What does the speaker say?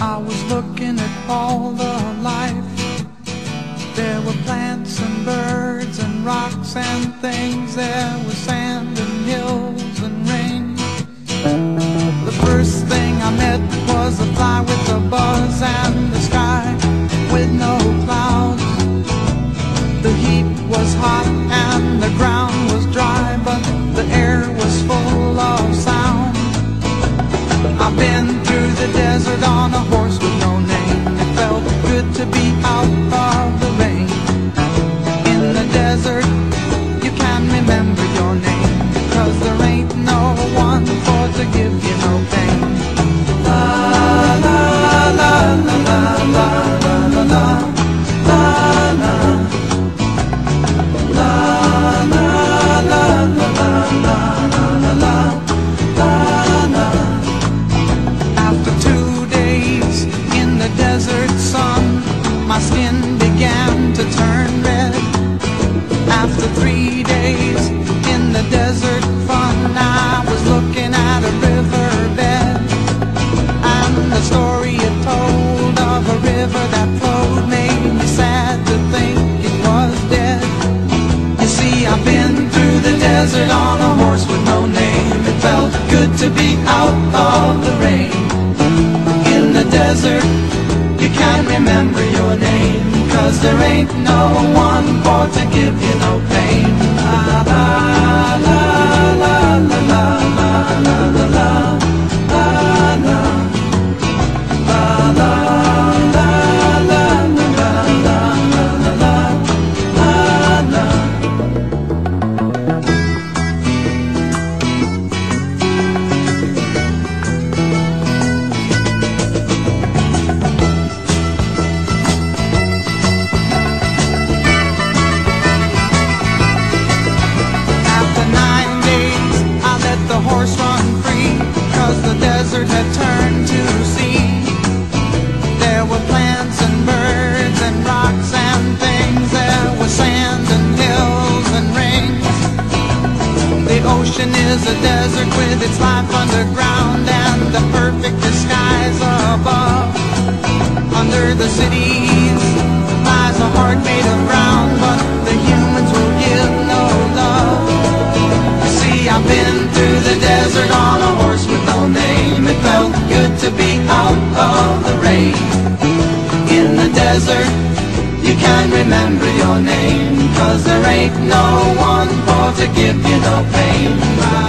I was looking at all the life. There were plants and birds and rocks and things. There was sand on a horse desert on a horse with no name. It felt good to be out of the rain. In the desert, you can't remember your name. Cause there ain't no one for to give you no The ocean is a desert with its life underground and the perfect disguise above. Under the cities lies a heart made of brown, but the humans will give no love. You see, I've been through the desert on a horse with no name. It felt good to be out of the rain. In the desert, you can't remember your name, cause there ain't no one for to give you no pain.